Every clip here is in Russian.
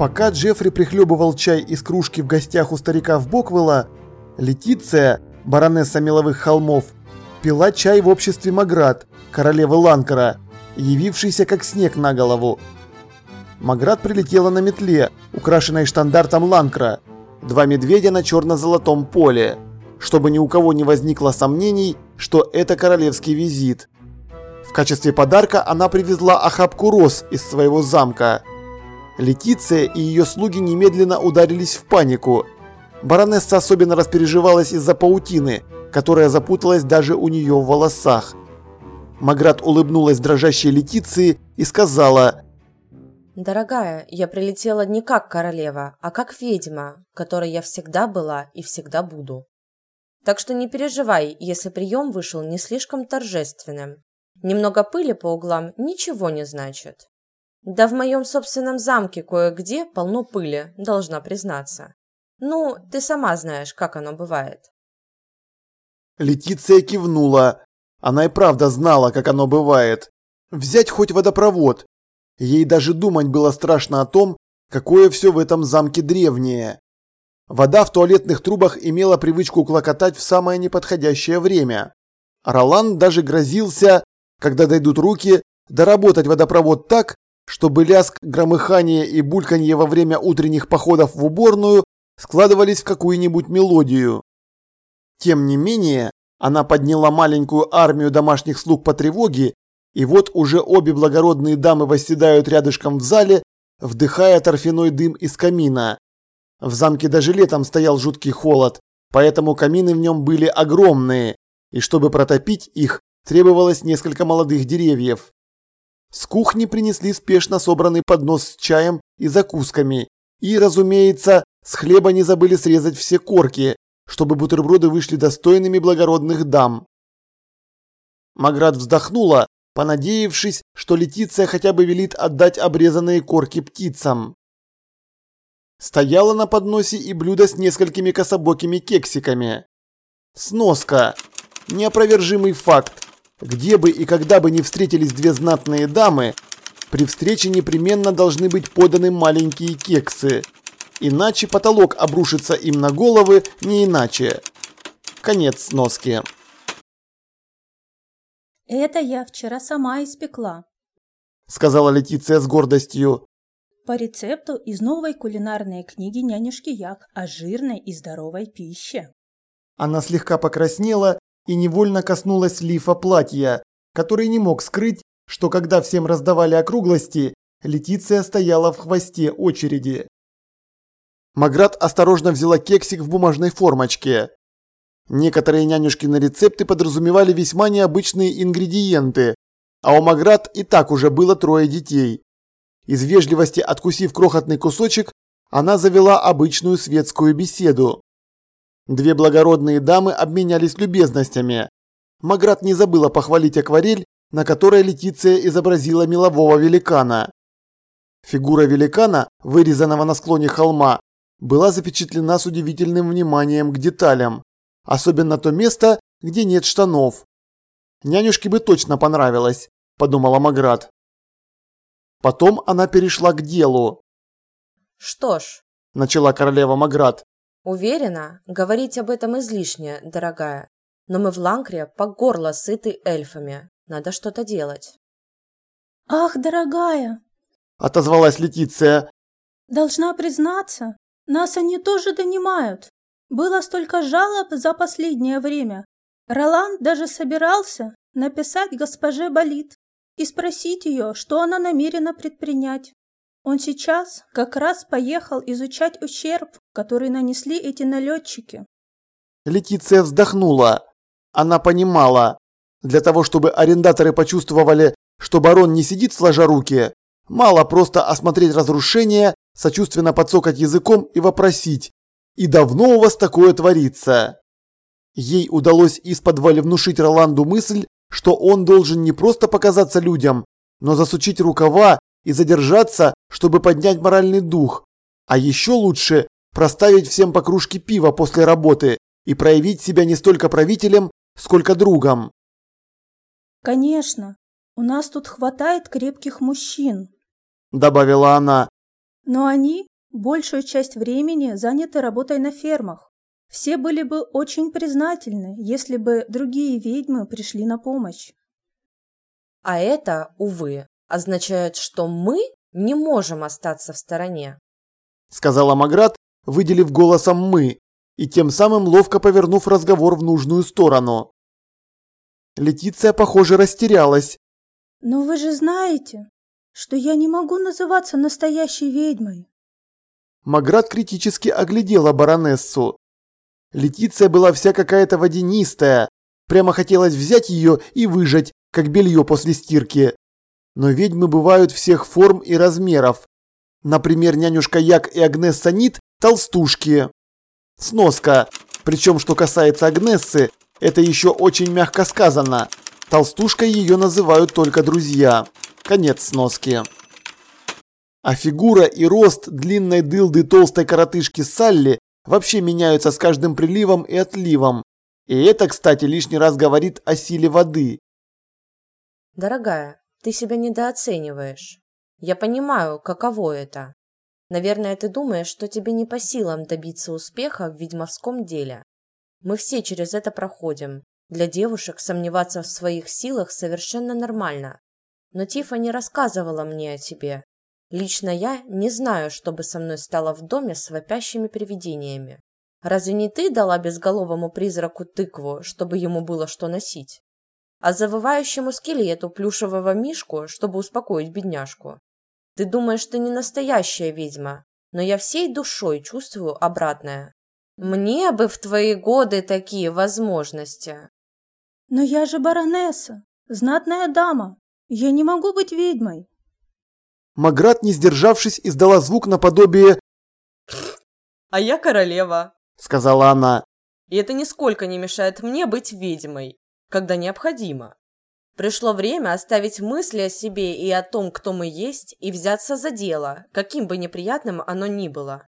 Пока Джеффри прихлебывал чай из кружки в гостях у старика в Боквелла, Летиция, баронесса меловых холмов, пила чай в обществе Маград, королевы Ланкара, явившейся как снег на голову. Маград прилетела на метле, украшенной штандартом Ланкра, два медведя на черно-золотом поле, чтобы ни у кого не возникло сомнений, что это королевский визит. В качестве подарка она привезла охапку роз из своего замка. Летиция и ее слуги немедленно ударились в панику. Баронесса особенно распереживалась из-за паутины, которая запуталась даже у нее в волосах. Маград улыбнулась дрожащей Летиции и сказала «Дорогая, я прилетела не как королева, а как ведьма, которой я всегда была и всегда буду. Так что не переживай, если прием вышел не слишком торжественным. Немного пыли по углам ничего не значит. Да в моем собственном замке кое-где полно пыли, должна признаться. Ну, ты сама знаешь, как оно бывает. Летиция кивнула. Она и правда знала, как оно бывает. Взять хоть водопровод. Ей даже думать было страшно о том, какое все в этом замке древнее. Вода в туалетных трубах имела привычку клокотать в самое неподходящее время. Ролан даже грозился, когда дойдут руки, доработать водопровод так, чтобы лязг, громыхание и бульканье во время утренних походов в уборную складывались в какую-нибудь мелодию. Тем не менее, она подняла маленькую армию домашних слуг по тревоге, и вот уже обе благородные дамы восседают рядышком в зале, вдыхая торфяной дым из камина. В замке даже летом стоял жуткий холод, поэтому камины в нем были огромные, и чтобы протопить их, требовалось несколько молодых деревьев. С кухни принесли спешно собранный поднос с чаем и закусками. И, разумеется, с хлеба не забыли срезать все корки, чтобы бутерброды вышли достойными благородных дам. Маград вздохнула, понадеявшись, что Летиция хотя бы велит отдать обрезанные корки птицам. Стояло на подносе и блюдо с несколькими кособокими кексиками. Сноска. Неопровержимый факт. Где бы и когда бы ни встретились две знатные дамы, при встрече непременно должны быть поданы маленькие кексы. Иначе потолок обрушится им на головы, не иначе. Конец сноски. «Это я вчера сама испекла», — сказала Летиция с гордостью. «По рецепту из новой кулинарной книги нянюшки Як о жирной и здоровой пище». Она слегка покраснела и невольно коснулась лифа платья, который не мог скрыть, что когда всем раздавали округлости, Летиция стояла в хвосте очереди. Маград осторожно взяла кексик в бумажной формочке. Некоторые нянюшкины рецепты подразумевали весьма необычные ингредиенты, а у Маград и так уже было трое детей. Из вежливости откусив крохотный кусочек, она завела обычную светскую беседу. Две благородные дамы обменялись любезностями. Маград не забыла похвалить акварель, на которой Летиция изобразила мелового великана. Фигура великана, вырезанного на склоне холма, была запечатлена с удивительным вниманием к деталям, особенно то место, где нет штанов. Нянюшке бы точно понравилось, подумала Маград. Потом она перешла к делу. Что ж, начала королева Маград, Уверена, говорить об этом излишне, дорогая. Но мы в Ланкре по горло сыты эльфами. Надо что-то делать. Ах, дорогая, отозвалась Летиция. Должна признаться, нас они тоже донимают. Было столько жалоб за последнее время. Роланд даже собирался написать госпоже Болит и спросить ее, что она намерена предпринять. Он сейчас как раз поехал изучать ущерб, который нанесли эти налетчики. Летиция вздохнула. Она понимала, для того, чтобы арендаторы почувствовали, что барон не сидит сложа руки, мало просто осмотреть разрушение, сочувственно подсокать языком и вопросить «И давно у вас такое творится?» Ей удалось из-под внушить Роланду мысль, что он должен не просто показаться людям, но засучить рукава и задержаться, чтобы поднять моральный дух. А еще лучше проставить всем по кружке пива после работы и проявить себя не столько правителем, сколько другом. «Конечно, у нас тут хватает крепких мужчин», – добавила она. «Но они большую часть времени заняты работой на фермах. Все были бы очень признательны, если бы другие ведьмы пришли на помощь. А это, увы, означает, что мы не можем остаться в стороне. Сказала Маград, выделив голосом «мы» и тем самым ловко повернув разговор в нужную сторону. Летиция, похоже, растерялась. «Но вы же знаете, что я не могу называться настоящей ведьмой». Маград критически оглядела баронессу. Летиция была вся какая-то водянистая. Прямо хотелось взять ее и выжать, как белье после стирки. Но ведьмы бывают всех форм и размеров. Например, нянюшка Як и Агнесса Нит – толстушки. Сноска. Причем, что касается Агнессы, это еще очень мягко сказано. Толстушкой ее называют только друзья. Конец сноски. А фигура и рост длинной дылды толстой коротышки Салли вообще меняются с каждым приливом и отливом. И это, кстати, лишний раз говорит о силе воды. Дорогая, ты себя недооцениваешь. Я понимаю, каково это. Наверное, ты думаешь, что тебе не по силам добиться успеха в ведьмовском деле. Мы все через это проходим. Для девушек сомневаться в своих силах совершенно нормально. Но Тифа не рассказывала мне о тебе. Лично я не знаю, что бы со мной стало в доме с вопящими привидениями. Разве не ты дала безголовому призраку тыкву, чтобы ему было что носить? А завывающему скелету плюшевого мишку, чтобы успокоить бедняжку? Ты думаешь, ты не настоящая ведьма, но я всей душой чувствую обратное. Мне бы в твои годы такие возможности. Но я же баронесса, знатная дама. Я не могу быть ведьмой. Маград, не сдержавшись, издала звук наподобие «А я королева», — сказала она. «И это нисколько не мешает мне быть ведьмой, когда необходимо. Пришло время оставить мысли о себе и о том, кто мы есть, и взяться за дело, каким бы неприятным оно ни было.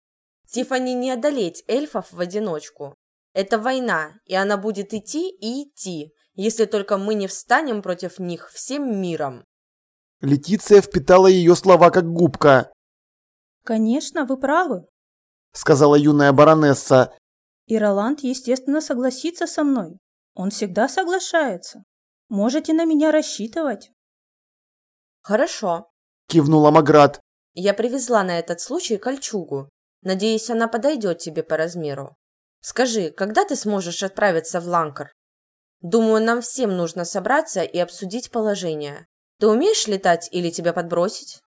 Тифани не одолеть эльфов в одиночку. Это война, и она будет идти и идти, если только мы не встанем против них всем миром. Летиция впитала ее слова как губка. «Конечно, вы правы», — сказала юная баронесса. «И Роланд, естественно, согласится со мной. Он всегда соглашается. Можете на меня рассчитывать». «Хорошо», — кивнула Маград. «Я привезла на этот случай кольчугу. Надеюсь, она подойдет тебе по размеру. Скажи, когда ты сможешь отправиться в Ланкар? Думаю, нам всем нужно собраться и обсудить положение. Ты умеешь летать или тебя подбросить?»